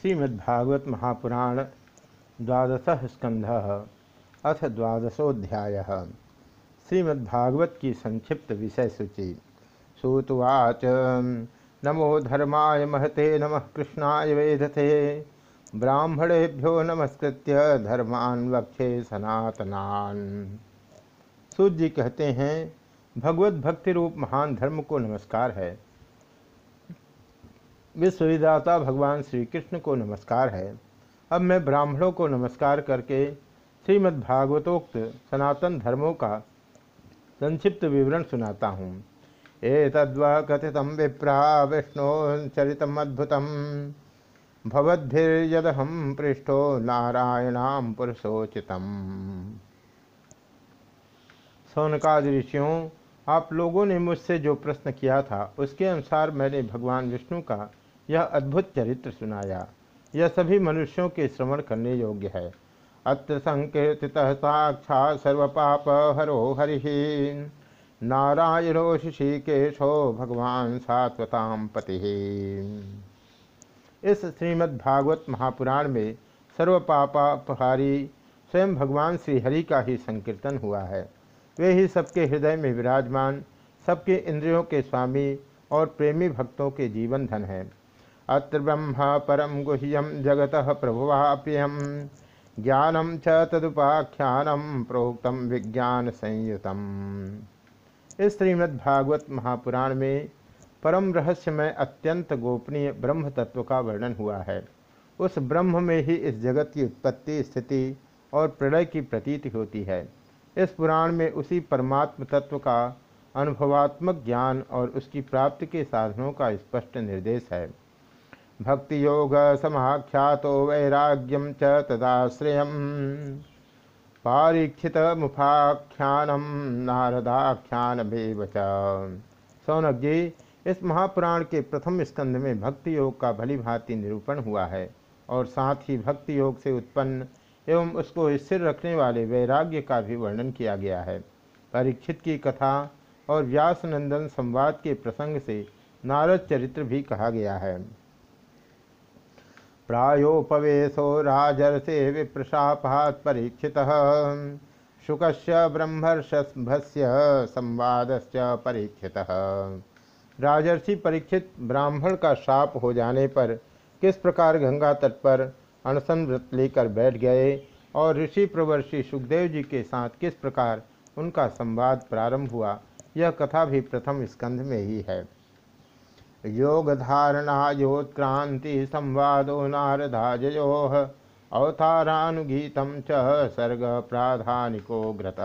श्रीमद्भागवत महापुराण द्वादश स्कंध अथ द्वादशोध्याय श्रीमद्भागवत की संक्षिप्त विषय सूची सूतवाच, नमो धर्माय महते नमः कृष्णाय वेदते ब्राह्मणेभ्यो नमस्कृत्य धर्मान वक्षे सनातनान। सूत जी कहते हैं भगवत भक्ति रूप महान धर्म को नमस्कार है। विश्वविदाता भगवान श्री कृष्ण को नमस्कार है। अब मैं ब्राह्मणों को नमस्कार करके श्रीमद्भागवतोक्त सनातन धर्मों का संक्षिप्त विवरण सुनाता हूँ। ए तद्व कथित विप्रा विष्णु चरितमद्भुत भवद्भिर्यदहम पृष्ठो नारायणाम पुरुषोचितम। सौनकाद ऋषियों, आप लोगों ने मुझसे जो प्रश्न किया था, उसके अनुसार मैंने भगवान विष्णु का यह अद्भुत चरित्र सुनाया। यह सभी मनुष्यों के श्रवण करने योग्य है। अत्र संकीर्तित साक्षात सर्वपाप हरो हरि नारायणो ऋषिकेशो भगवान सात्वताम पति इस श्रीमद्भागवत महापुराण में सर्वपापापहारी स्वयं भगवान श्रीहरि का ही संकीर्तन हुआ है। वे ही सबके हृदय में विराजमान, सबके इंद्रियों के स्वामी और प्रेमी भक्तों के जीवन धन है। अत्र ब्रह्म परम गुह्यम जगत प्रभुवाप्यम ज्ञानम च तदुपाख्यानम प्रोक्तम विज्ञान संयुतम इस श्रीमद्भागवत महापुराण में परम रहस्यमय अत्यंत गोपनीय ब्रह्म तत्व का वर्णन हुआ है। उस ब्रह्म में ही इस जगत की उत्पत्ति, स्थिति और प्रलय की प्रतीति होती है। इस पुराण में उसी परमात्म तत्व का अनुभवात्मक ज्ञान और उसकी प्राप्ति के साधनों का स्पष्ट निर्देश है। भक्ति योग समाख्यातो वैराग्यम च तदाश्रय पारीक्षित मुफाख्यानम नारदाख्यान च। सौनक जी, इस महापुराण के प्रथम स्कंध में भक्ति योग का भली भांति निरूपण हुआ है और साथ ही भक्ति योग से उत्पन्न एवं उसको स्थिर रखने वाले वैराग्य का भी वर्णन किया गया है। परीक्षित की कथा और व्यासनंदन संवाद के प्रसंग से नारद चरित्र भी कहा गया है। प्रायोपवेशो राजर्षे विप्रशापात परीक्षित। शुक ब्रह्मर्षभस्य संवाद परीक्षित। राजर्षि परीक्षित ब्राह्मण का शाप हो जाने पर किस प्रकार गंगा तट पर अनशन व्रत लेकर बैठ गए और ऋषि प्रवर्षि सुखदेव जी के साथ किस प्रकार उनका संवाद प्रारंभ हुआ, यह कथा भी प्रथम स्कंध में ही है। योग धारणा योत्क्रांति संवादो नारदाजयो अवतारानुगीत च सर्ग प्राधानिको ग्रत।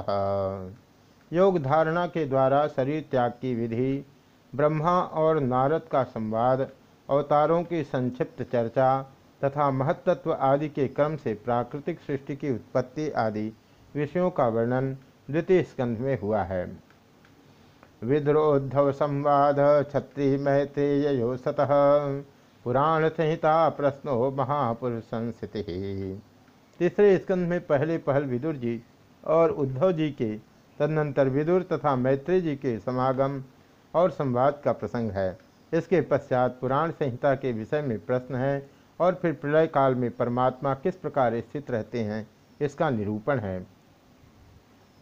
योग धारणा के द्वारा शरीर त्याग की विधि, ब्रह्मा और नारद का संवाद, अवतारों की संक्षिप्त चर्चा तथा महत्त्व आदि के क्रम से प्राकृतिक सृष्टि की उत्पत्ति आदि विषयों का वर्णन द्वितीय स्कंध में हुआ है। विद्रोद्धव संवाद छत्री मैत्रेयो सतः। पुराण संहिता प्रश्नो महापुरुष संस्थिति तीसरे स्कंध में पहले पहल विदुर जी और उद्धव जी के, तदनंतर विदुर तथा मैत्री जी के समागम और संवाद का प्रसंग है। इसके पश्चात पुराण संहिता के विषय में प्रश्न है और फिर प्रलय काल में परमात्मा किस प्रकार स्थित रहते हैं, इसका निरूपण है।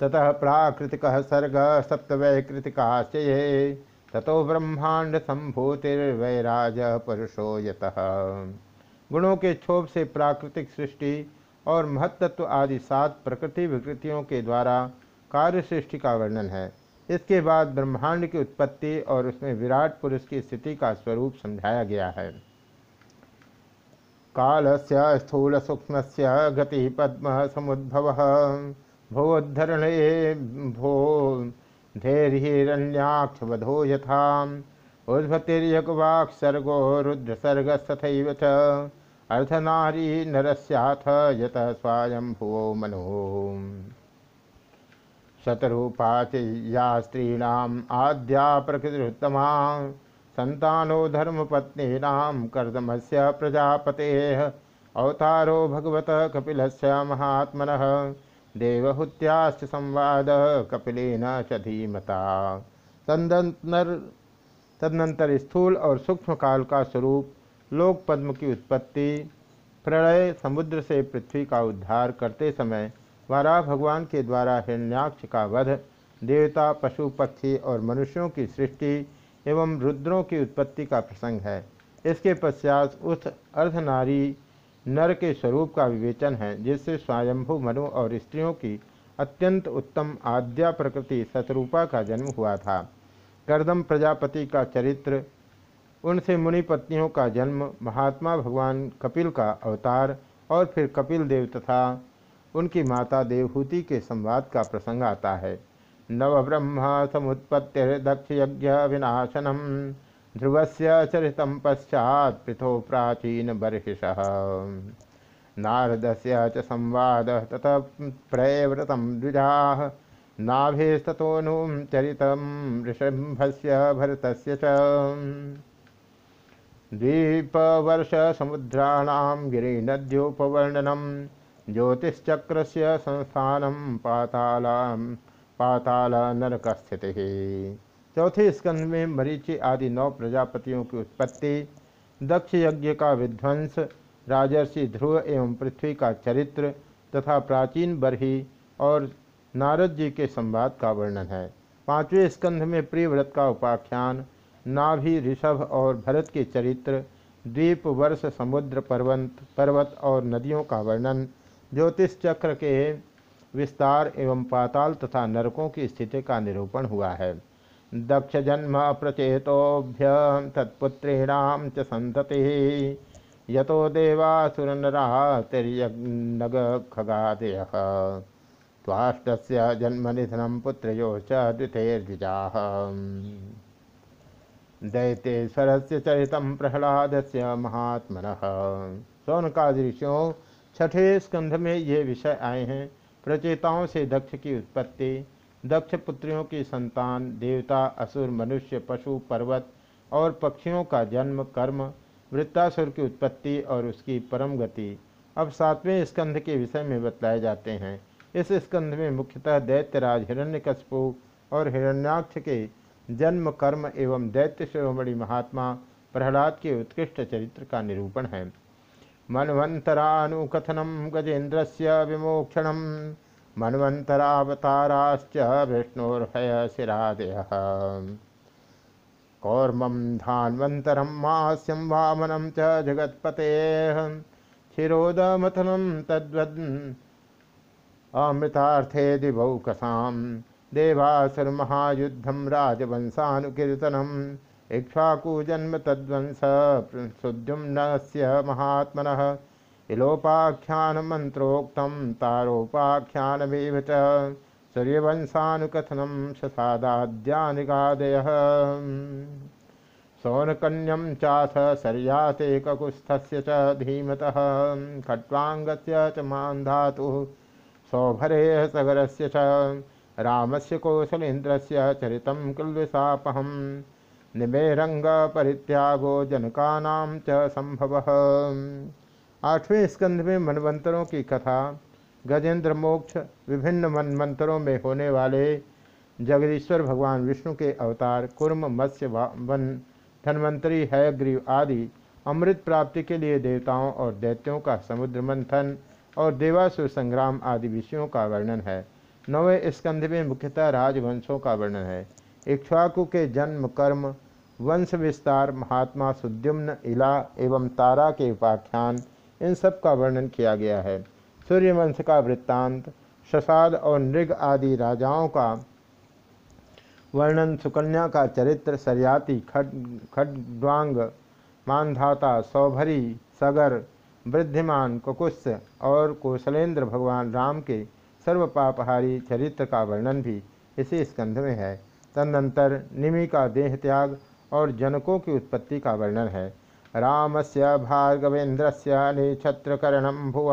ततः प्राकृतिक सर्ग सप्तवैकृतिकाश्चये ततो ब्रह्मांड संभूतिर्वैराज पुरुषो यत। गुणों के क्षोभ से प्राकृतिक सृष्टि और महत्त्व आदि सात प्रकृति विकृतियों के द्वारा कार्य सृष्टि का वर्णन है। इसके बाद ब्रह्मांड की उत्पत्ति और उसमें विराट पुरुष की स्थिति का स्वरूप समझाया गया है। काल से स्थूल सूक्ष्म गति पद्म समुद्भव। भोद्धरणे भो धैर्यरण्याक्षवधो यथा उद्भतिर्यगवाक् सर्गो रुद्रसर्गस्तथैव च। अर्धनारी नरस्याथ यत स्वायम्भुवो मनो। शतरूपा च या स्त्रीणाम् आद्या प्रकृतिरुत्तमा। सन्तानो धर्मपत्नीनां कर्दमस्य प्रजापतेः। अवतारो भगवतः कपिलस्य महात्मनः। देवहुत्याश्च संवाद, कपिलेन च धीमता। तदनंतर तदनंतर स्थूल और सूक्ष्म काल का स्वरूप लोक पद्म की उत्पत्ति, प्रलय समुद्र से पृथ्वी का उद्धार करते समय वारा भगवान के द्वारा हिरण्याक्ष का वध, देवता, पशु, पक्षी और मनुष्यों की सृष्टि एवं रुद्रों की उत्पत्ति का प्रसंग है। इसके पश्चात उस अर्धनारी नर के स्वरूप का विवेचन है, जिससे स्वयंभू मनु और स्त्रियों की अत्यंत उत्तम आद्या प्रकृति शतरूपा का जन्म हुआ था। करदम प्रजापति का चरित्र, उनसे मुनि पत्नियों का जन्म, महात्मा भगवान कपिल का अवतार और फिर कपिल देव तथा उनकी माता देवहूति के संवाद का प्रसंग आता है। नव ब्रह्म समुत्पत्ति दक्ष यज्ञ विनाशनम। ध्रुव से चरित पश्चात पृथो प्राचीन बर्हिष। नारद से संवाद ततः प्रयव्रत चरित से भरत द्वीपवर्ष समुद्राणां गिरिनद्योपवर्णनं ज्योतिश्चक्र से संस्थान पाताला पाताल नरक स्थिति चौथे स्कंध में मरीचि आदि नौ प्रजापतियों की उत्पत्ति दक्ष यज्ञ का विध्वंस, राजर्षि ध्रुव एवं पृथ्वी का चरित्र तथा प्राचीन बरही और नारद जी के संवाद का वर्णन है। पाँचवें स्कंध में प्रियव्रत का उपाख्यान, नाभि, ऋषभ और भरत के चरित्र, द्वीप, वर्ष, समुद्र, पर्वत पर्वत और नदियों का वर्णन, ज्योतिष चक्र के विस्तार एवं पाताल तथा नरकों की स्थिति का निरूपण हुआ है। दक्ष जन्म प्रचेतोभ्य तत्पुत्रीणाम च संतति यतो तिर्यनग खगादय द्वितीर्द्विजा दैतेश्वर से चरित प्रहलाद से महात्म सौनकाद ऋषियों छठे स्कंध में ये विषय आए हैं, प्रचेताओं से दक्ष की उत्पत्ति दक्ष पुत्रियों की संतान, देवता, असुर, मनुष्य, पशु, पर्वत और पक्षियों का जन्म, कर्म वृत्तासुर की उत्पत्ति और उसकी परम गति। अब सातवें स्कंध के विषय में बतलाए जाते हैं। इस स्कंध में मुख्यतः दैत्यराज हिरण्यकशपु और हिरण्याक्ष के जन्म, कर्म एवं दैत्य शिरोमणि महात्मा प्रहलाद के उत्कृष्ट चरित्र का निरूपण है। मनवंतरानुकथनम गजेन्द्र से विमोक्षण मनवंतरावताराश्च विष्णुर्भय शिरादय कौर्मं धान्वन्तरं मास्यं वामनं च जगत्पतेः। क्षीरोदमथनं तद्वद् अमृतार्थे दिवौकसाम् देवासुरमहायुद्धं राजवंशानुकीर्तनम् इक्ष्वाकुजन्म तद्वंस सुद्युम्नस्य महात्मनः। इलोपाख्यानमन्त्रोक्तं तारोपाख्यानमेव च। सूर्यवंशानुकथनं शसादाद्यानिगादयः। सौनकन्यं चाथ सर्याते ककुत्स्थस्य च धीमतः। खट्वाङ्गस्य च सौभरेः सगरस्य च। रामस्य कौशलेन्द्रस्य चरितं कुल्विषापहं निमेरंग परित्यागो जनकानां च संभवः आठवें स्कंध में मनवंतरों की कथा गजेंद्र मोक्ष विभिन्न मनमंत्रों में होने वाले जगदीश्वर भगवान विष्णु के अवतार, कुर्म, मत्स्य वन, धन्वंतरी, हयग्रीव आदि अमृत प्राप्ति के लिए देवताओं और दैत्यों का समुद्र मंथन और देवासुर संग्राम आदि विषयों का वर्णन है। नवे स्कंध में मुख्यतः राजवंशों का वर्णन है। इक्ष्वाकु के जन्म, कर्म, वंश विस्तार, महात्मा सुद्युम्न, इला एवं तारा के उपाख्यान इन सब का वर्णन किया गया है। सूर्यवंश का वृत्तांत शसाद और नृग आदि राजाओं का वर्णन, सुकन्या का चरित्र, सरयाती, खड, खड्वांग, मानधाता, सौभरी, सगर, वृद्धिमान कुकुत्स और कौशलेंद्र भगवान राम के सर्वपापहारी चरित्र का वर्णन भी इसी स्कंध में है। तदनंतर निमि का देह त्याग और जनकों की उत्पत्ति का वर्णन है। राम से भार्गवेन्द्र से निछत्रकर्ण भुव।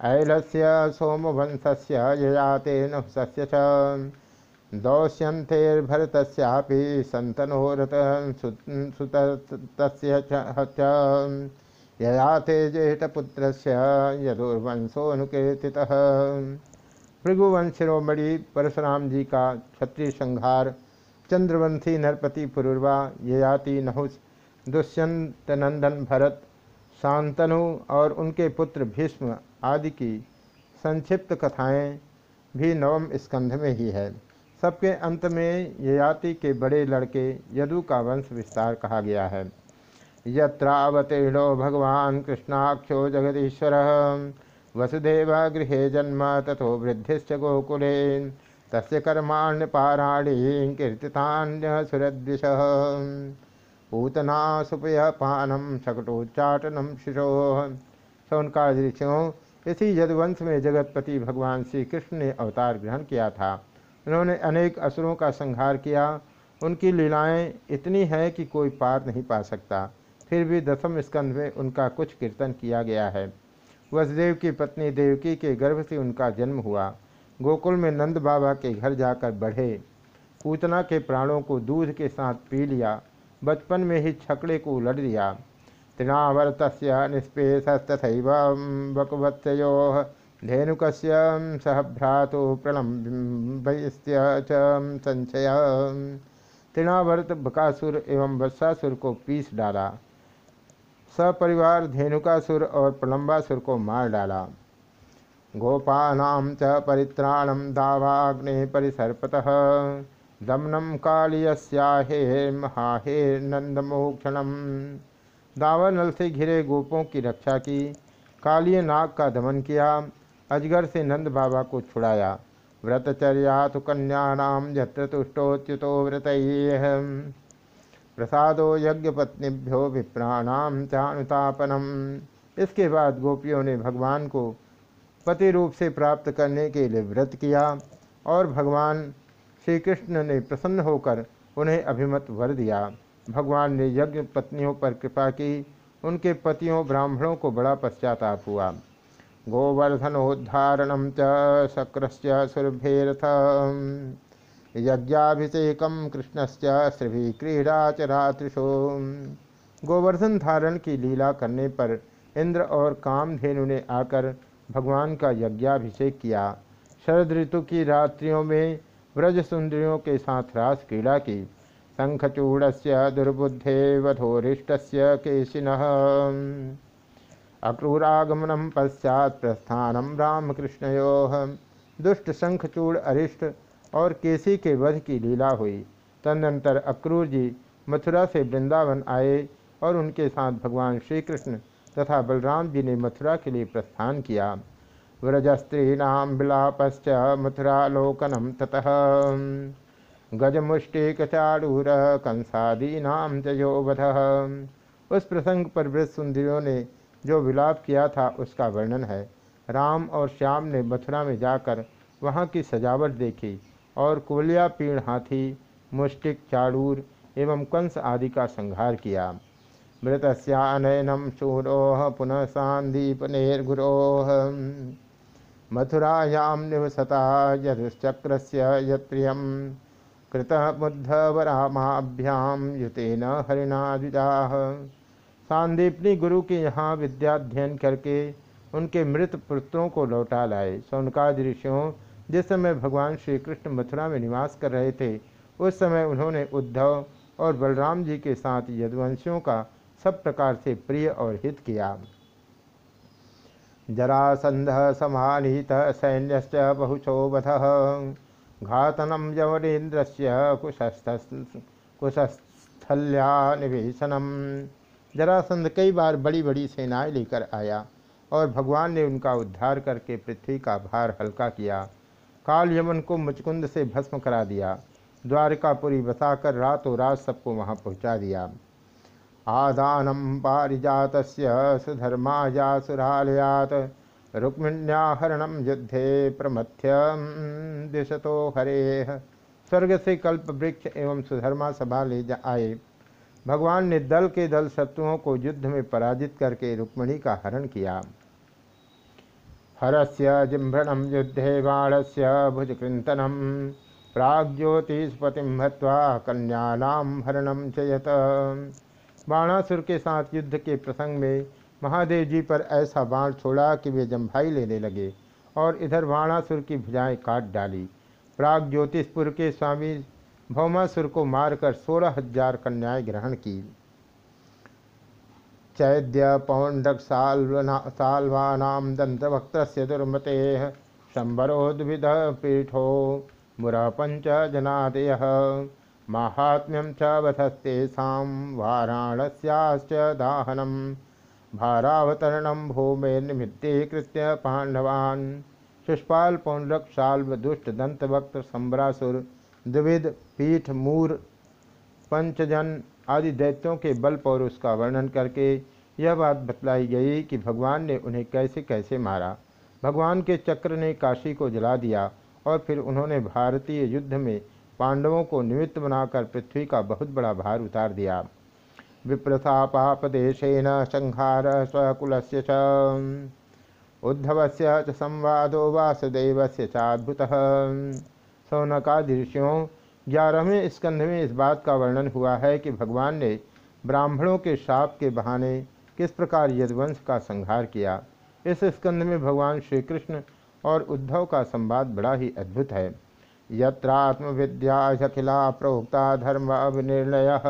ऐल से सोमवंश से ययाते नहुस्य दौश्यंतेर्भरत सतनोरत सुत ययाते जेठपुत्र से यदुर्वंशोनुकीर्ति भृगुवंश शिरोमणि परशुराम जी का क्षत्रिय संहार चंद्रवंशी नरपति पुरुर्वा ययाति नहुस दुष्यंत नंदन भरत, शांतनु और उनके पुत्र भीष्म आदि की संक्षिप्त कथाएँ भी नवम स्कंध में ही है। सबके अंत में ययाति के बड़े लड़के यदु का वंश विस्तार कहा गया है। यत्रावतीर्णो भगवान कृष्णाक्षो जगदीश्वर, वसुदेव गृह जन्म तथो वृद्धिश्च गोकुले, तस्य कर्माण्य पाराणी कीर्तितान्य पूतना सुपय पानम शकटोच्चाटनम शिशो। सौनका ऋषियों इसी यदुवंश में जगतपति भगवान श्री कृष्ण ने अवतार ग्रहण किया था। उन्होंने अनेक असुरों का संहार किया। उनकी लीलाएँ इतनी हैं कि कोई पार नहीं पा सकता। फिर भी दसम स्कंध में उनका कुछ कीर्तन किया गया है। वसुदेव की पत्नी देवकी के गर्भ से उनका जन्म हुआ। गोकुल में नंद बाबा के घर जाकर बढ़े। पूतना के प्राणों को दूध के साथ पी लिया। बचपन में ही छकड़े को उलट दिया तृणावर्त निष्पेशस्तथैव बकवत्सयो धेनुक सह भ्रातु प्रणम्बयस्य संचय तृणावर्त बकासुर एवं वत्सासुर को पीस डाला। सपरिवार धेनुकासुर और प्रलम्बासुर को मार डाला। गोपानाम च परित्राणम दावाग्ने परिसर्पत दमनम कालियस्याहे महाहे नंदमोक्षणम दावानल से घिरे गोपों की रक्षा की। कालिय नाग का दमन किया। अजगर से नंद बाबा को छुड़ाया। व्रतचर्या तो कन्याम यत्र व्रत। प्रसादो यज्ञपत्नीभ्यो विप्राणाम चानुतापनम। इसके बाद गोपियों ने भगवान को पति रूप से प्राप्त करने के लिए व्रत किया और भगवान श्री कृष्ण ने प्रसन्न होकर उन्हें अभिमत वर दिया। भगवान ने यज्ञ पत्नियों पर कृपा की। उनके पतियों ब्राह्मणों को बड़ा पश्चाताप हुआ। गोवर्धनोद्धारणम च शक्रस्य सुरभेरथ यज्ञाभिषेक कृष्णस्य च रात्रिशो गोवर्धन धारण की लीला करने पर इंद्र और कामधेनु ने आकर भगवान का यज्ञाभिषेक किया। शरद ऋतु की रात्रियों में व्रज सुंदरियों के साथ रास क्रीड़ा की शंखचूड़ से दुर्बुद्धे वधोरिष्ट केशिन। अक्रूरागमनम पश्चात प्रस्थानम रामकृष्णयो। दुष्ट शंखचूड़ अरिष्ट और केसी के वध की लीला हुई। तदनंतर अक्रूर जी मथुरा से वृंदावन आए और उनके साथ भगवान श्री कृष्ण तथा बलराम जी ने मथुरा के लिए प्रस्थान किया। व्रजस्त्रीणाम विलापश्च मथुरालोकनम ततः। गजमुष्टिकचाड़ूर कंसादीनाम जयोवध उस प्रसंग पर वृद्ध सुंदरियों ने जो विलाप किया था, उसका वर्णन है। राम और श्याम ने मथुरा में जाकर वहाँ की सजावट देखी और कुलिया पीण हाथी, मुष्टिक, चाड़ूर एवं कंस आदि का संहार किया। मृतस्यानयनम शूरोह पुनः सांदीपनेर्गुरोह मथुरायां निवसता यदुश्चक्र यत्रिय कृत बुद्धवरामाभ्याम युतेन हरिणा द्विजाह सांदीपनी गुरु के यहाँ विद्याध्ययन करके उनके मृत पुत्रों को लौटा लाए। सौनकाज ऋषियों, जिस समय भगवान श्री कृष्ण मथुरा में निवास कर रहे थे, उस समय उन्होंने उद्धव और बलराम जी के साथ यदुवंशियों का सब प्रकार से प्रिय और हित किया। जरासंध समानीत सैन्य बहुशो वध घातनम यवनेन्द्र से निवेशनम जरासंध कई बार बड़ी बड़ी सेनाएँ लेकर आया और भगवान ने उनका उद्धार करके पृथ्वी का भार हल्का किया। काल यमन को मुचकुंद से भस्म करा दिया। द्वारिकापुरी बसाकर रातों रात सबको वहाँ पहुँचा दिया। आदानम पारिजात सुधर्माया सुरालयात रुक्मिण्याहरणम युद्धे प्रमथ्य दिशतो हरे। स्वर्ग से कल्प वृक्ष एवं सुधर्मा सभा ले जा आए। भगवान ने दल के दल शत्रुओं को युद्ध में पराजित करके रुक्मणी का हरण किया। हरस्य जिह्रणं युद्धे बाणस्य भुजकृन्तनं प्राग्ज्योतिष्पतिं हत्वा कन्यानाम हरणम चयत बाणासुर के साथ युद्ध के प्रसंग में महादेव जी पर ऐसा बाण छोड़ा कि वे जम्भाई लेने लगे और इधर बाणासुर की भुजाएँ काट डाली। प्राग ज्योतिषपुर के स्वामी भौमासुर को मारकर सोलह हज़ार कन्याएँ ग्रहण की। चैद्य पौंडक साल्वानाम दंतवक्त दुर्मते शंबरोद्भिद पीठो मुरा पंच जनादय। माहात्म्यम च वधस्तेषा दाहनम भारावतरण भूमे निमित्तीकृत्य पांडवान् शिषपाल पौंडरक शाल्व दुष्ट दंतवक्त संबरासुर द्विविध पीठ मूर पंचजन आदि दैत्यों के बल पर उसका वर्णन करके यह बात बतलाई गई कि भगवान ने उन्हें कैसे कैसे मारा। भगवान के चक्र ने काशी को जला दिया और फिर उन्होंने भारतीय युद्ध में पांडवों को निमित्त बनाकर पृथ्वी का बहुत बड़ा भार उतार दिया। विप्रथापापदेशेन संहार स्वकुल से उद्धव से संवादो वासुदेव से चाद्भुत। सौनकादि ऋषियों ग्यारहवें स्कंध में इस बात का वर्णन हुआ है कि भगवान ने ब्राह्मणों के शाप के बहाने किस प्रकार यदवंश का संहार किया। इस स्कंध में भगवान श्री कृष्ण और उद्धव का संवाद बड़ा ही अद्भुत है। यत्रात्मविद्याखिला प्रोक्ता धर्म अभिनिर्णय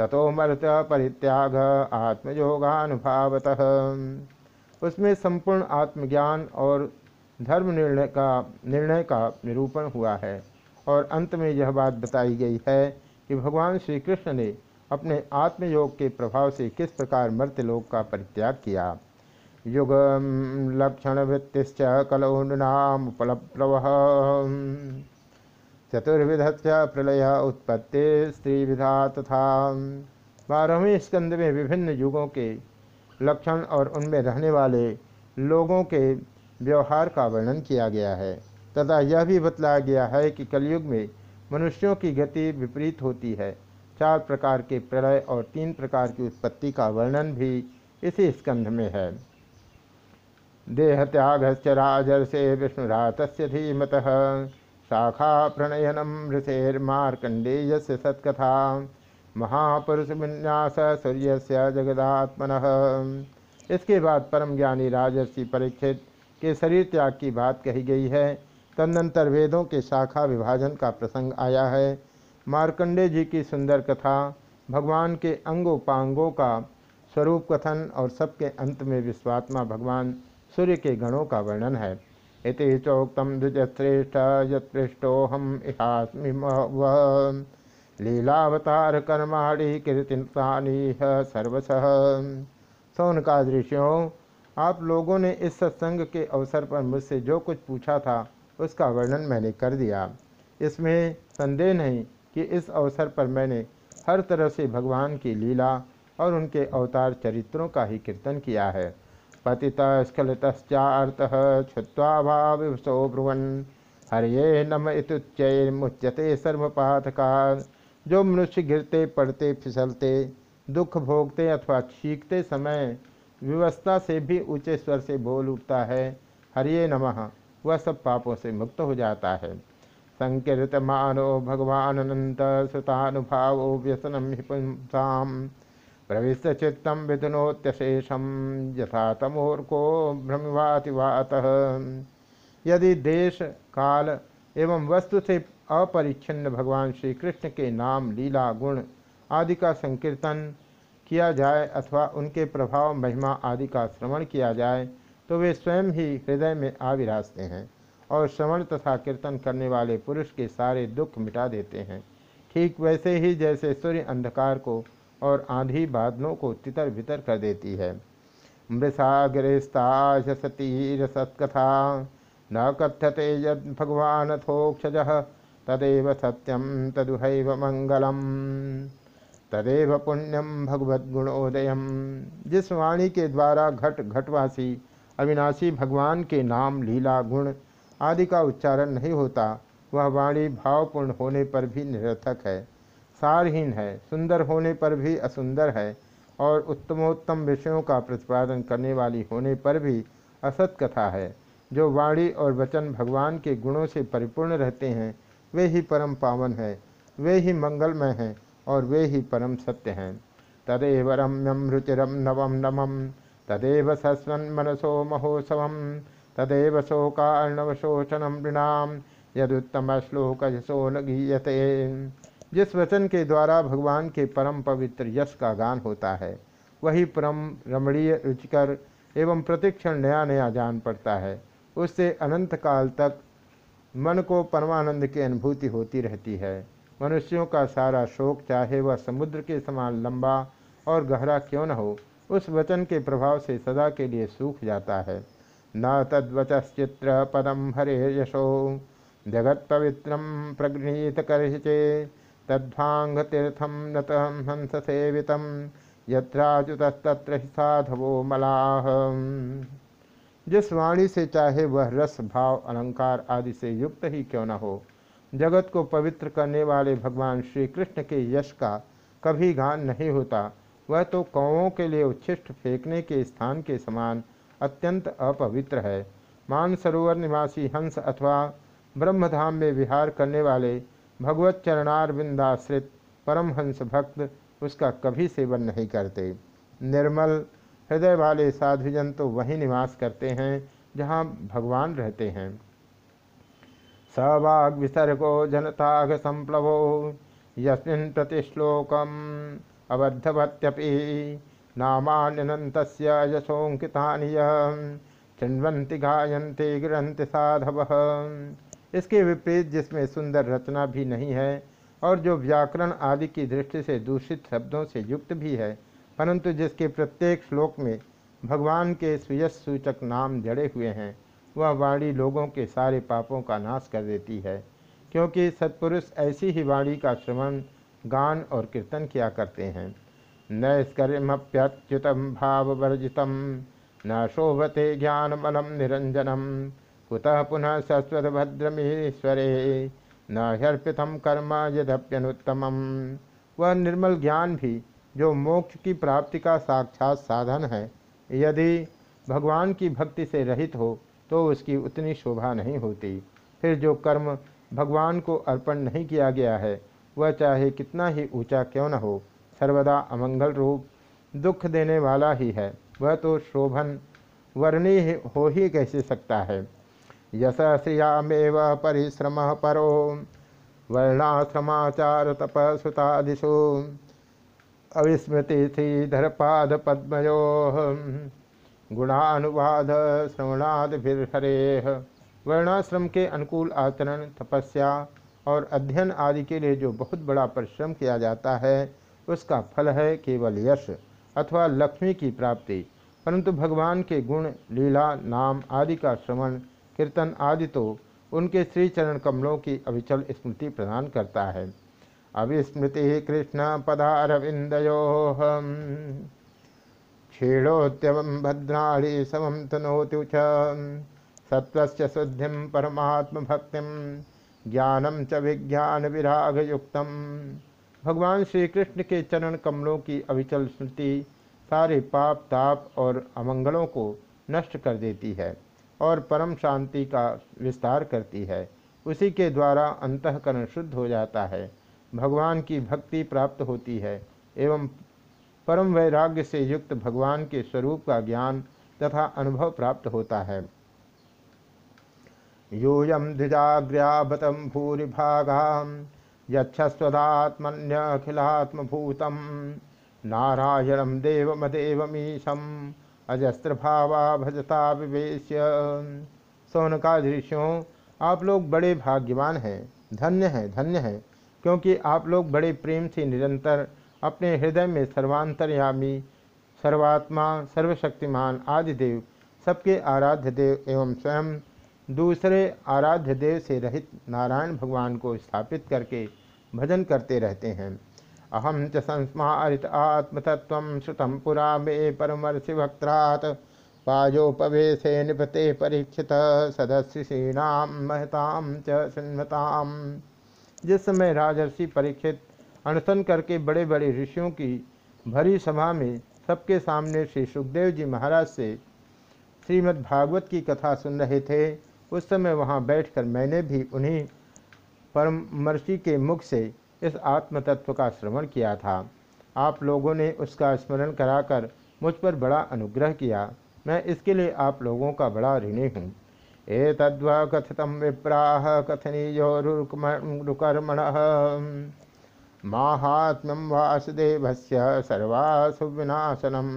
तथो मर्त परित्याग आत्मयोगानुभावत। उसमें संपूर्ण आत्मज्ञान और धर्म निर्णय का निर्णय का निरूपण हुआ है। और अंत में यह बात बताई गई है कि भगवान श्री कृष्ण ने अपने आत्मयोग के प्रभाव से किस प्रकार मर्त्यलोक का परित्याग किया। युग लक्षण वृत्तिश्च कलौ नृणाम चतुर्विध प्रलय उत्पत्ति स्त्री विधा तथा। बारहवें स्कंद में विभिन्न युगों के लक्षण और उनमें रहने वाले लोगों के व्यवहार का वर्णन किया गया है। तथा यह भी बतलाया गया है कि कलयुग में मनुष्यों की गति विपरीत होती है। चार प्रकार के प्रलय और तीन प्रकार की उत्पत्ति का वर्णन भी इसी स्कंध में है। देह त्यागस्य राजर्षे विष्णुरात धीमत शाखा प्रणयनम ऋषेर्मार्कंडेय सत्कथा। महापुरुष विन्यास सूर्य से जगदात्मन। इसके बाद परम ज्ञानी राजर्षि परीक्षित के शरीर त्याग की बात कही गई है। तदनंतर वेदों के शाखा विभाजन का प्रसंग आया है। मार्कंडे जी की सुंदर कथा, भगवान के अंगोपांगों का स्वरूप कथन और सबके अंत में विश्वात्मा भगवान सूर्य के गणों का वर्णन है। इति चौक्तम द्विजश्रेष्ठ यृष्टोहम इहास्मि लीलावतार कर्माणी कीर्तिनी सर्वश। सौन का दृश्यों आप लोगों ने इस सत्संग के अवसर पर मुझसे जो कुछ पूछा था, उसका वर्णन मैंने कर दिया। इसमें संदेह नहीं कि इस अवसर पर मैंने हर तरह से भगवान की लीला और उनके अवतार चरित्रों का ही कीर्तन किया है। पतित स्खलितश्चार्थ छुत्वाभाविवसो ब्रुवन। हरिये नम मुच्यते सर्वपातका जो मनुष्य गिरते, पड़ते, फिसलते, दुख भोगते अथवा छींकते समय व्यवस्था से भी ऊँचे स्वर से बोल उठता है, हरिये नमः, वह सब पापों से मुक्त हो जाता है। संकीर्त मानो भगवान अनंत सुतानुभाव व्यसनम हिपुंसाम प्रविष्ट चित्तम विधुनोत्यशेषम यथा तमोर्को भ्रमिवातिवात। यदि देश, काल एवं वस्तु से अपरिच्छिन्न भगवान श्री कृष्ण के नाम, लीला, गुण आदि का संकीर्तन किया जाए अथवा उनके प्रभाव, महिमा आदि का श्रवण किया जाए तो वे स्वयं ही हृदय में आ विराजते हैं और श्रवण तथा कीर्तन करने वाले पुरुष के सारे दुख मिटा देते हैं। ठीक वैसे ही जैसे सूर्य अंधकार को और आंधी बादलों को तितर बितर कर देती है। मृषाग्रस्ताज सती सत्कथा, न कथ्यते यद भगवान थोक्षज, तदेव सत्यम तदुहैव मंगलम। तदेव पुण्यम भगवद्गुणोदय जिस वाणी के द्वारा घट घटवासी, अविनाशी भगवान के नाम, लीला, गुण आदि का उच्चारण नहीं होता, वह वाणी भावपूर्ण होने पर भी निरर्थक है। सारहीन है, सुंदर होने पर भी असुंदर है और उत्तमोत्तम विषयों का प्रतिपादन करने वाली होने पर भी असत कथा है। जो वाणी और वचन भगवान के गुणों से परिपूर्ण रहते हैं, वे ही परम पावन है, वे ही मंगलमय हैं और वे ही परम सत्य हैं। तदेव रम्यम रुचिरम नवम नमम, तदेव सस्वन मनसो महोत्सव तदेव शोकार्णवशोचनम नृणाम यदुत्तम श्लोक यशो न जिस वचन के द्वारा भगवान के परम पवित्र यश का गान होता है, वही परम रमणीय रुचिकर एवं प्रतिक्षण नया नया जान पड़ता है। उससे अनंत काल तक मन को परमानंद की अनुभूति होती रहती है। मनुष्यों का सारा शोक, चाहे वह समुद्र के समान लंबा और गहरा क्यों न हो, उस वचन के प्रभाव से सदा के लिए सूख जाता है। न तद्वचित्र पदम हरे यशो जगत पवित्रम प्रगृहीत करचे तद्भांग तीर्थम नत हंस सेवित यत्राजुतस्तत्र साधवो मलाह जिस वाणी से चाहे वह रस, भाव, अलंकार आदि से युक्त ही क्यों न हो, जगत को पवित्र करने वाले भगवान श्री कृष्ण के यश का कभी गान नहीं होता, वह तो कौवों के लिए उच्छिष्ट फेंकने के स्थान के समान अत्यंत अपवित्र है। मानसरोवर निवासी हंस अथवा ब्रह्मधाम में विहार करने वाले भगवत चरणारविंदाश्रित परमहंस भक्त उसका कभी सेवन नहीं करते। निर्मल हृदय वाले साधुजन तो वहीं निवास करते हैं, जहाँ भगवान रहते हैं। सवाग विसर्गो जनताग संप्लवो, यस्मिन् प्रतिश्लोकम अबद्धवत्यपि नामान्यनंत यशोंकितानि चिन्वन्ति गायन्ति गिरन्ति साधव। इसके विपरीत जिसमें सुंदर रचना भी नहीं है और जो व्याकरण आदि की दृष्टि से दूषित शब्दों से युक्त भी है, परंतु जिसके प्रत्येक श्लोक में भगवान के सुयश सूचक नाम जड़े हुए हैं, वह वाणी लोगों के सारे पापों का नाश कर देती है, क्योंकि सत्पुरुष ऐसी ही वाणी का श्रवण, गान और कीर्तन किया करते हैं। नैष्कर्म्यच्युतम भाववर्जित न शोभते ज्ञानमलम निरंजनम। कुतः पुनः भद्रमीश्वरे न हर्पितम कर्म यद्यनुत्तम वह निर्मल ज्ञान भी, जो मोक्ष की प्राप्ति का साक्षात साधन है, यदि भगवान की भक्ति से रहित हो तो उसकी उतनी शोभा नहीं होती। फिर जो कर्म भगवान को अर्पण नहीं किया गया है, वह चाहे कितना ही ऊँचा क्यों न हो, सर्वदा अमंगल रूप, दुख देने वाला ही है। वह तो शोभन वर्णीय हो ही कैसे सकता है? यश श्रियामेव परिश्रम परो। वर्णाश्रमाचार तपसुतादिशु अविस्मृति श्रीधरपाद पद्मयो गुणानुवाद श्रवणादभिर्हरे वर्णाश्रम के अनुकूल आचरण, तपस्या और अध्ययन आदि के लिए जो बहुत बड़ा परिश्रम किया जाता है, उसका फल है केवल यश अथवा लक्ष्मी की प्राप्ति। परंतु भगवान के गुण, लीला, नाम आदि का श्रवण कीर्तन आदि तो उनके श्री चरण कमलों की अविचल स्मृति प्रदान करता है। अविस्मृति कृष्ण पदारविंदयो। क्षीणोत्यम भद्राणी समम तनोति सत्वस्य शुद्धि परमात्म भक्ति ज्ञानम च विज्ञान विराग युक्त भगवान श्री कृष्ण के चरण कमलों की अविचल स्मृति सारे पाप, ताप और अमंगलों को नष्ट कर देती है। और परम शांति का विस्तार करती है। उसी के द्वारा अंतकरण शुद्ध हो जाता है। भगवान की भक्ति प्राप्त होती है एवं परम वैराग्य से युक्त भगवान के स्वरूप का ज्ञान तथा अनुभव प्राप्त होता है। यूयम द्विजाग्र्याबतम भूरिभागा यक्षस्वदात्मन्यखिलात्मभूतम नारायणम देवमदेवमीशम अजस्त्र भावा भजता विवेश सोनका दृश्यों आप लोग बड़े भाग्यवान हैं, धन्य हैं धन्य हैं, क्योंकि आप लोग बड़े प्रेम से निरंतर अपने हृदय में सर्वांतर्यामी, सर्वात्मा, सर्वशक्तिमान आदि देव सबके आराध्य देव एवं स्वयं दूसरे आराध्य देव से रहित नारायण भगवान को स्थापित करके भजन करते रहते हैं। अहम च संस्मारित आत्मतत्व श्रुतम पुरा मे परमर्षि भक्त्रात पाजोपवेशे निपते परीक्षित सदस्यीणाम महताम च जिस समय राजर्षि परीक्षित अनशन करके बड़े बड़े ऋषियों की भरी सभा में सबके सामने श्री सुखदेव जी महाराज से श्रीमद् भागवत की कथा सुन रहे थे, उस समय वहाँ बैठकर मैंने भी उन्हीं परमर्षि के मुख से इस आत्म तत्व का श्रवण किया था। आप लोगों ने उसका स्मरण कराकर मुझ पर बड़ा अनुग्रह किया। मैं इसके लिए आप लोगों का बड़ा ऋणी हूँ। ए तद्व कथित विप्राह कथनीयोरुकर्मण माहात्म्यम वासुदेव से सर्वासु विनाशनम।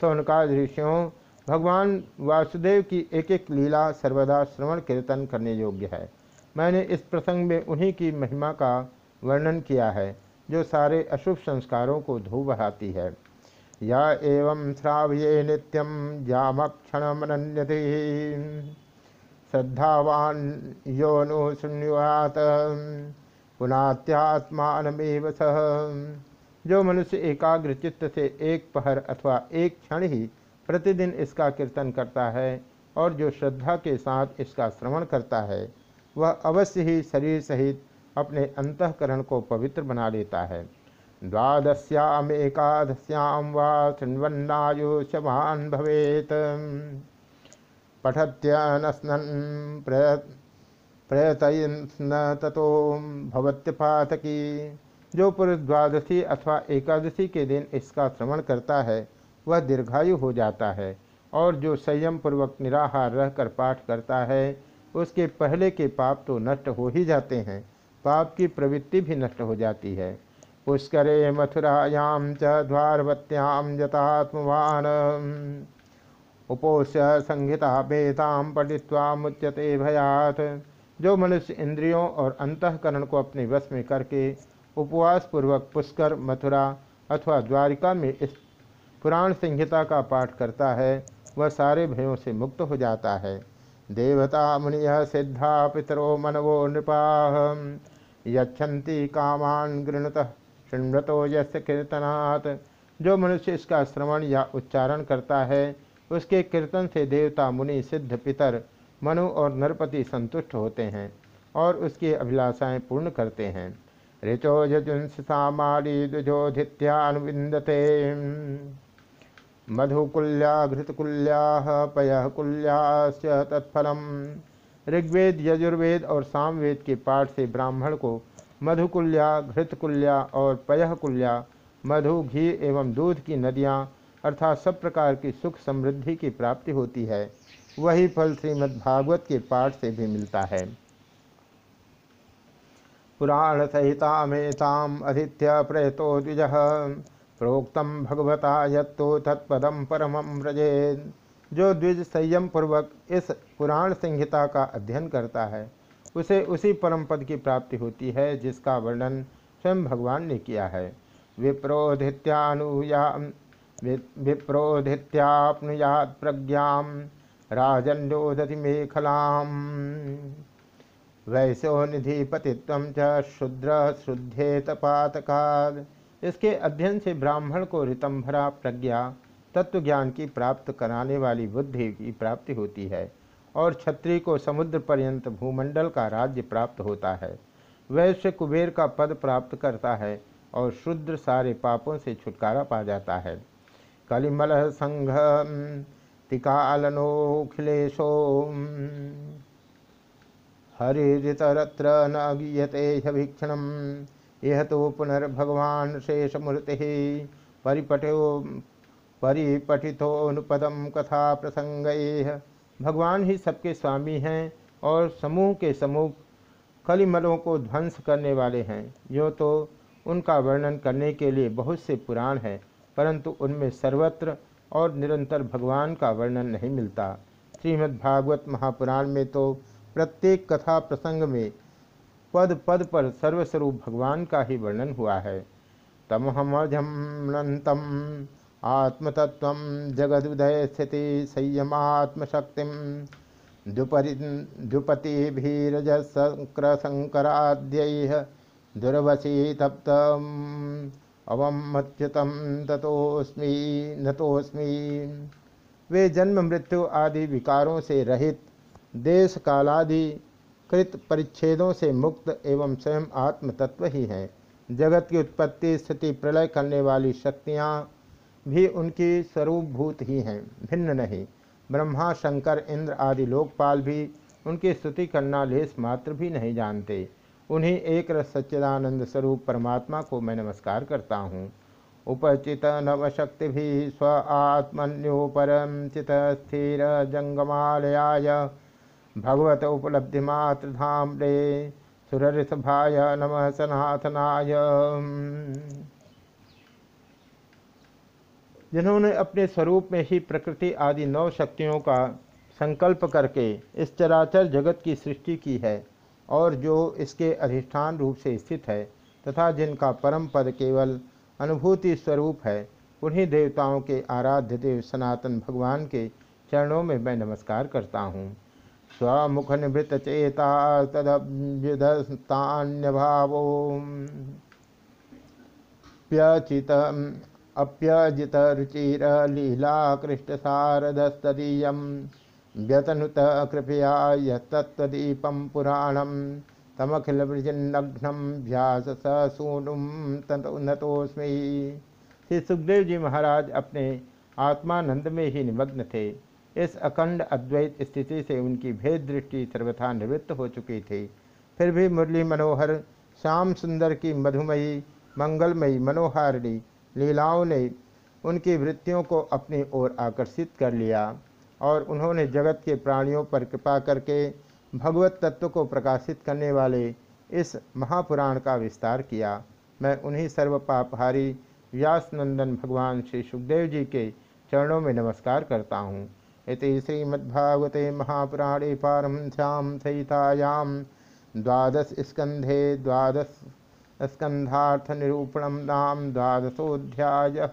तो उनका ऋषियों, भगवान वासुदेव की एक एक लीला सर्वदा श्रवण कीर्तन करने योग्य है। मैंने इस प्रसंग में उन्हीं की महिमा का वर्णन किया है, जो सारे अशुभ संस्कारों को धो बढ़ाती है। या एवं श्राव्ये नित्यम यामक्षण मनन्यते श्रद्धावान नो शून्यवात पुनात्यात्मानमेव सह जो मनुष्य एकाग्र चित्त से एक पहर अथवा एक क्षण ही प्रतिदिन इसका कीर्तन करता है और जो श्रद्धा के साथ इसका श्रवण करता है, वह अवश्य ही शरीर सहित अपने अंतकरण को पवित्र बना लेता है। द्वादश्याम एकादश्याम वा शृण्वन्नायुष्यवान् भवेत। पठत्यनस्नन् प्रयतन ततो भवत्यपातकी। जो पुरुष द्वादशी अथवा एकादशी के दिन इसका श्रवण करता है, वह दीर्घायु हो जाता है और जो संयम पूर्वक निराहार रहकर पाठ करता है, उसके पहले के पाप तो नष्ट हो ही जाते हैं। पाप की प्रवृत्ति भी नष्ट हो जाती है। पुष्करे मथुरायां च द्वारवत्यां जतात्मवान् उपोष्य संहिता बेताम पठित्वा मुच्यते भयात। जो मनुष्य इंद्रियों और अंतकरण को अपने वश में करके उपवास पूर्वक पुष्कर, मथुरा अथवा द्वारिका में इस पुराण संहिता का पाठ करता है, वह सारे भयों से मुक्त हो जाता है। देवता मुनिय सिद्धा पितरो मनवो नृपा। यछन्ति कामान गृणत शृण्वतो यश कीर्तनात्। जो मनुष्य इसका श्रवण या उच्चारण करता है, उसके कीर्तन से देवता मुनि सिद्ध पितर, मनु और नरपति संतुष्ट होते हैं और उसकी अभिलाषाएँ पूर्ण करते हैं। ऋचो यजुंस सामाली द्विजोधित्यानुविंदते मधुकुल्या पयकुल्याश्च तत्फलम। ऋग्वेद, यजुर्वेद और सामवेद के पाठ से ब्राह्मण को मधुकुल्या, घृतकुल्या और पयकुल्या मधु, घी एवं दूध की नदियाँ अर्थात सब प्रकार की सुख समृद्धि की प्राप्ति होती है। वही फल श्रीमद्भागवत के पाठ से भी मिलता है। पुराण सहितामेताम अधित्य प्रयतो द्विज प्रोक्तम भगवता यत्तो तत्पदम परमम व्रजे। जो द्विज संयम पूर्वक इस पुराण संहिता का अध्ययन करता है, उसे उसी परम पद की प्राप्ति होती है, जिसका वर्णन स्वयं भगवान ने किया है। विप्रोधित्यानुया विप्रोधित्याप्नुयात प्रज्ञा राजन्योदति मेखलाम। वैसो निधिपतित्व च शुद्र पातकाद इसके अध्ययन से ब्राह्मण को ऋतंभरा प्रज्ञा तत्व ज्ञान की प्राप्त कराने वाली बुद्धि की प्राप्ति होती है और क्षत्रिय को समुद्र पर्यंत भूमंडल का राज्य प्राप्त होता है। वैश्य कुबेर का पद प्राप्त करता है और शुद्र सारे पापों से छुटकारा पा जाता है। कलिमल संघ तिकालनोखिलेशो हरितरत्र न गीयते भीक्षण यह तो पुनर्भगवान शेषमूर्ति। परिपटो परिपठितोनुपदम कथा प्रसंग भगवान ही सबके स्वामी हैं और समूह के समूह कलिमलों को ध्वंस करने वाले हैं। यो तो उनका वर्णन करने के लिए बहुत से पुराण हैं, परंतु उनमें सर्वत्र और निरंतर भगवान का वर्णन नहीं मिलता। श्रीमद्भागवत महापुराण में तो प्रत्येक कथा प्रसंग में पद पद पर सर्वस्वरूप भगवान का ही वर्णन हुआ है। तमहमझमनतम आत्मतत्व जगदुदय स्थिति संयमात्मशक्ति द्युपरि द्युपतिभिरजशंकर शंकराद्य दुर्वशी तप्त अवमच्युतम तथोस्मी नतोस्मी वे जन्म, मृत्यु आदि विकारों से रहित देश कालादि कृत परिच्छेदों से मुक्त एवं स्वयं आत्म तत्व ही हैं। जगत की उत्पत्ति, स्थिति, प्रलय करने वाली शक्तियाँ भी उनकी स्वरूपभूत ही हैं, भिन्न नहीं। ब्रह्मा, शंकर, इंद्र आदि लोकपाल भी उनकी स्तुति करना लेस मात्र भी नहीं जानते। उन्हीं एक रस सच्चिदानंद स्वरूप परमात्मा को मैं नमस्कार करता हूँ। उपचित नवशक्ति भी स्व आत्मन्योपरम चित स्थिर जंगमालयाय भगवत उपलब्धि मात्र रे। सुरऋषभाय नमः सनातनाय। जिन्होंने अपने स्वरूप में ही प्रकृति आदि नौ शक्तियों का संकल्प करके इस चराचर जगत की सृष्टि की है और जो इसके अधिष्ठान रूप से स्थित है तथा जिनका परम पद केवल अनुभूति स्वरूप है, उन्हीं देवताओं के आराध्य देव सनातन भगवान के चरणों में मैं नमस्कार करता हूँ। स्वमुख निवृत्त चेता तदभ्युदस्तान्यभावो। प्यचित अप्यजित रुचिर लीला कृष्ण सारदस्तदीय व्यतनुत कृपया यत्तत्दीपम पुराणम तमखिल वृजन्नघ्नम व्यास सूनुम नतोस्मी श्री सुखदेव जी महाराज अपने आत्मानंद में ही निमग्न थे। इस अखंड अद्वैत स्थिति से उनकी भेद दृष्टि सर्वथा निवृत्त हो चुकी थी। फिर भी मुरली मनोहर, श्याम सुंदर की मधुमयी, मंगलमयी, मनोहारिणी, लीलाओं ने उनकी वृत्तियों को अपनी ओर आकर्षित कर लिया और उन्होंने जगत के प्राणियों पर कृपा करके भगवत तत्व को प्रकाशित करने वाले इस महापुराण का विस्तार किया। मैं उन्हीं सर्व पापहारी व्यासनंदन भगवान श्री सुखदेव जी के चरणों में नमस्कार करता हूँ। इति श्रीमद्भागवते महापुराणे पारमश्याम सहितायाम द्वादश स्कंधे द्वादश स्कंधार्थ निरूपण नाम द्वादशोध्याय